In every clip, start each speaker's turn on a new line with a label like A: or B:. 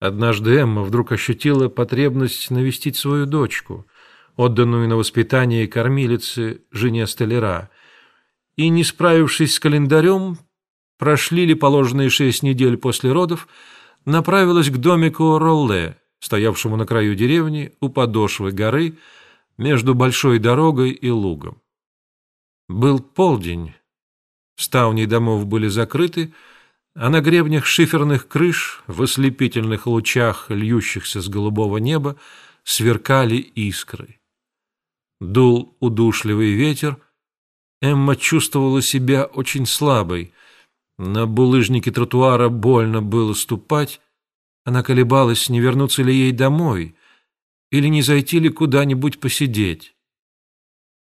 A: Однажды Эмма вдруг ощутила потребность навестить свою дочку, отданную на воспитание кормилице жене столяра, и, не справившись с календарем, прошли ли положенные шесть недель после родов, направилась к домику Ролле, стоявшему на краю деревни у подошвы горы между большой дорогой и лугом. Был полдень, ставни домов были закрыты, а на гребнях шиферных крыш, в ослепительных лучах, льющихся с голубого неба, сверкали искры. Дул удушливый ветер, Эмма чувствовала себя очень слабой. На булыжнике тротуара больно было ступать, она колебалась, не вернуться ли ей домой или не зайти ли куда-нибудь посидеть.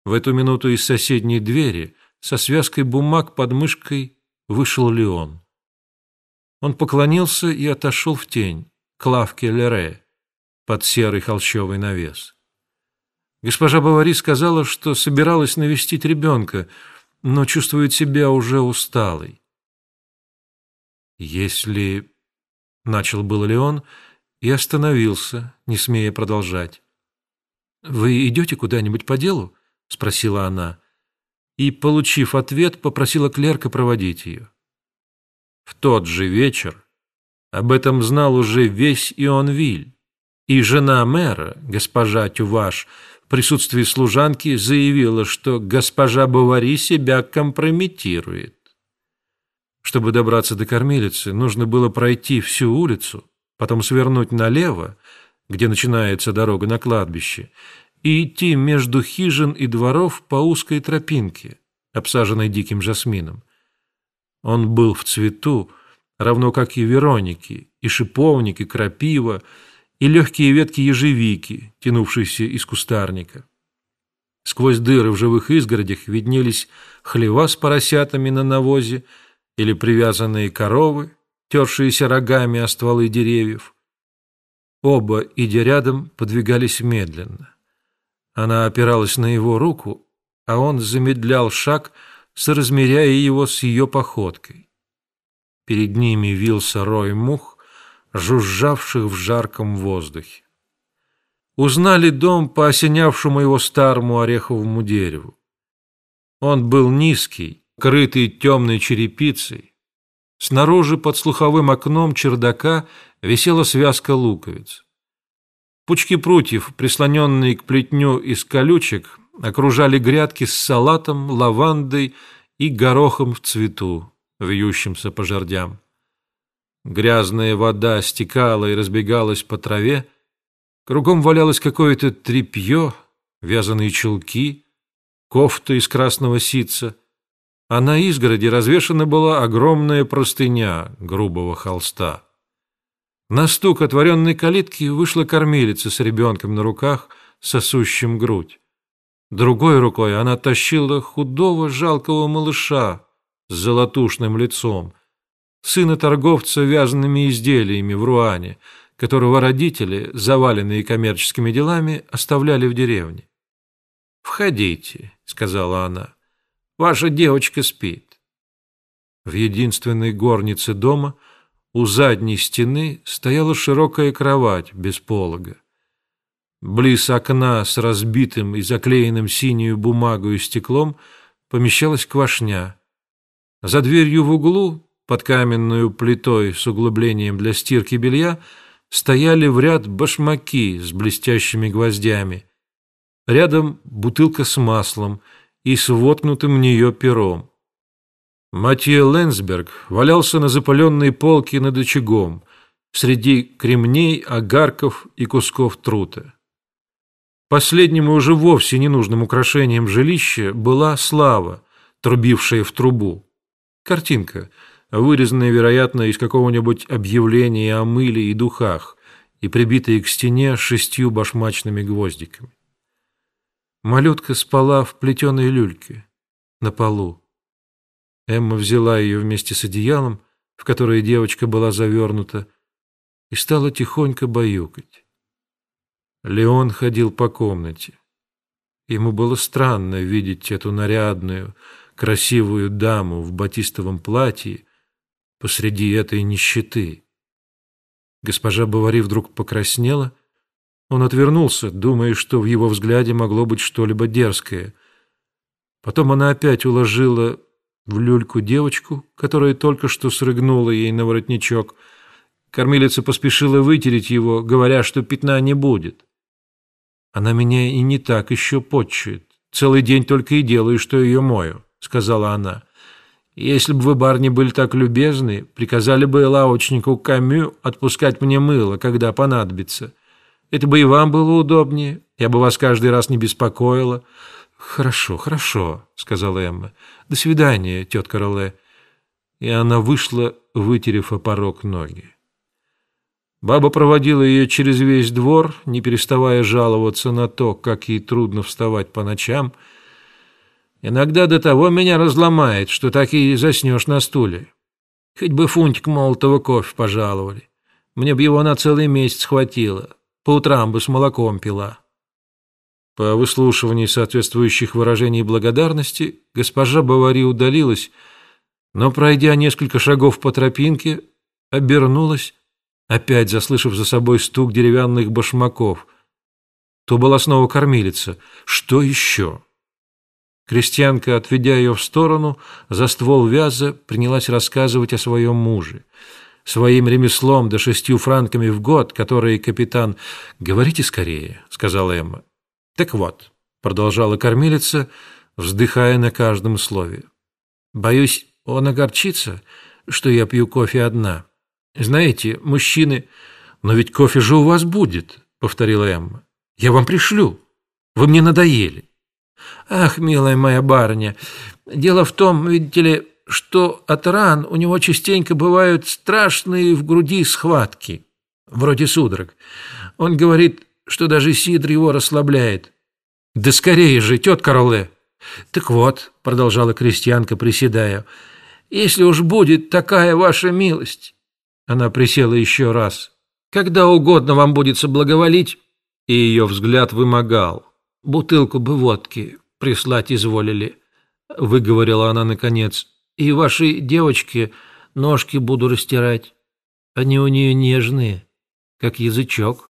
A: В эту минуту из соседней двери со связкой бумаг под мышкой вышел Леон. Он поклонился и отошел в тень, к лавке Лере, под серый холщовый навес. Госпожа Бавари сказала, что собиралась навестить ребенка, но чувствует себя уже усталой. «Если...» — начал был Леон и остановился, не смея продолжать. «Вы идете куда-нибудь по делу?» — спросила она. И, получив ответ, попросила клерка проводить ее. В тот же вечер об этом знал уже весь Ионвиль, и жена мэра, госпожа Тюваш, в присутствии служанки заявила, что госпожа Бавари себя компрометирует. Чтобы добраться до кормилицы, нужно было пройти всю улицу, потом свернуть налево, где начинается дорога на кладбище, и идти между хижин и дворов по узкой тропинке, обсаженной диким жасмином. Он был в цвету, равно как и Вероники, и шиповник, и крапива, и легкие ветки ежевики, тянувшиеся из кустарника. Сквозь дыры в живых изгородях виднелись хлева с поросятами на навозе или привязанные коровы, тершиеся рогами о стволы деревьев. Оба, идя рядом, подвигались медленно. Она опиралась на его руку, а он замедлял шаг, соразмеряя его с ее походкой. Перед ними вился рой мух, жужжавших в жарком воздухе. Узнали дом по осенявшему его старому ореховому дереву. Он был низкий, крытый темной черепицей. Снаружи под слуховым окном чердака висела связка луковиц. Пучки прутьев, прислоненные к плетню из колючек, окружали грядки с салатом, лавандой и горохом в цвету, вьющимся по жердям. Грязная вода стекала и разбегалась по траве, кругом валялось какое-то тряпье, вязаные чулки, кофта из красного ситца, а на изгороди развешана была огромная простыня грубого холста. На стук отворенной калитки вышла кормилица с ребенком на руках, сосущим грудь. Другой рукой она тащила худого жалкого малыша с золотушным лицом, сына торговца вязаными изделиями в Руане, которого родители, заваленные коммерческими делами, оставляли в деревне. «Входите», — сказала она, — «ваша девочка спит». В единственной горнице дома у задней стены стояла широкая кровать без полога. Близ окна с разбитым и заклеенным синюю бумагу и стеклом помещалась квашня. За дверью в углу, под каменную плитой с углублением для стирки белья, стояли в ряд башмаки с блестящими гвоздями. Рядом бутылка с маслом и с воткнутым в нее пером. Матье Ленсберг валялся на запаленной полке над очагом, среди кремней, огарков и кусков трута. Последним и уже вовсе ненужным украшением жилища была слава, трубившая в трубу. Картинка, вырезанная, вероятно, из какого-нибудь объявления о мыле и духах и прибитая к стене шестью башмачными гвоздиками. Малютка спала в плетеной люльке на полу. Эмма взяла ее вместе с одеялом, в которое девочка была завернута, и стала тихонько баюкать. Леон ходил по комнате. Ему было странно видеть эту нарядную, красивую даму в батистовом платье посреди этой нищеты. Госпожа Бавари вдруг покраснела. Он отвернулся, думая, что в его взгляде могло быть что-либо дерзкое. Потом она опять уложила в люльку девочку, которая только что срыгнула ей на воротничок. Кормилица поспешила вытереть его, говоря, что пятна не будет. Она меня и не так еще подчует. Целый день только и делаю, что ее мою, — сказала она. Если бы вы, барни, были так любезны, приказали бы лавочнику Камю отпускать мне мыло, когда понадобится. Это бы и вам было удобнее, я бы вас каждый раз не беспокоила. Хорошо, хорошо, — сказала Эмма. До свидания, тетка Роле. И она вышла, вытерев о порог ноги. Баба проводила ее через весь двор, не переставая жаловаться на то, как ей трудно вставать по ночам. Иногда до того меня разломает, что так и заснешь на стуле. Хоть бы фунтик молотого кофе пожаловали. Мне бы его на целый месяц хватило. По утрам бы с молоком пила. По выслушивании соответствующих выражений благодарности госпожа Бавари удалилась, но, пройдя несколько шагов по тропинке, обернулась опять заслышав за собой стук деревянных башмаков. То была снова кормилица. Что еще? Крестьянка, отведя ее в сторону, за ствол вяза принялась рассказывать о своем муже. Своим ремеслом до шестью франками в год, которые капитан... «Говорите скорее», — сказала Эмма. «Так вот», — продолжала кормилица, вздыхая на каждом слове. «Боюсь, он огорчится, что я пью кофе одна». «Знаете, мужчины...» «Но ведь кофе же у вас будет», — повторила Эмма. «Я вам пришлю. Вы мне надоели». «Ах, милая моя барыня, дело в том, видите ли, что от ран у него частенько бывают страшные в груди схватки, вроде судорог. Он говорит, что даже сидр его расслабляет». «Да скорее же, тетка Ролле!» «Так вот», — продолжала крестьянка, приседая, — «если уж будет такая ваша милость, она присела еще раз. «Когда угодно вам будет соблаговолить». И ее взгляд вымогал. «Бутылку бы водки прислать изволили», — выговорила она наконец. «И вашей девочке ножки буду растирать. Они у нее нежные, как язычок».